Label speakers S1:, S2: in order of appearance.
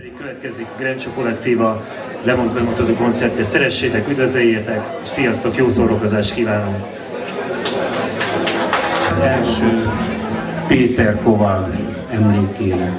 S1: pedig következik Grencsó Kollektíva Lemons bemutató koncertje. Szeressétek, üdvözöljétek, és sziasztok, jó szórakozást kívánunk!
S2: első Péter Kovád emlékének.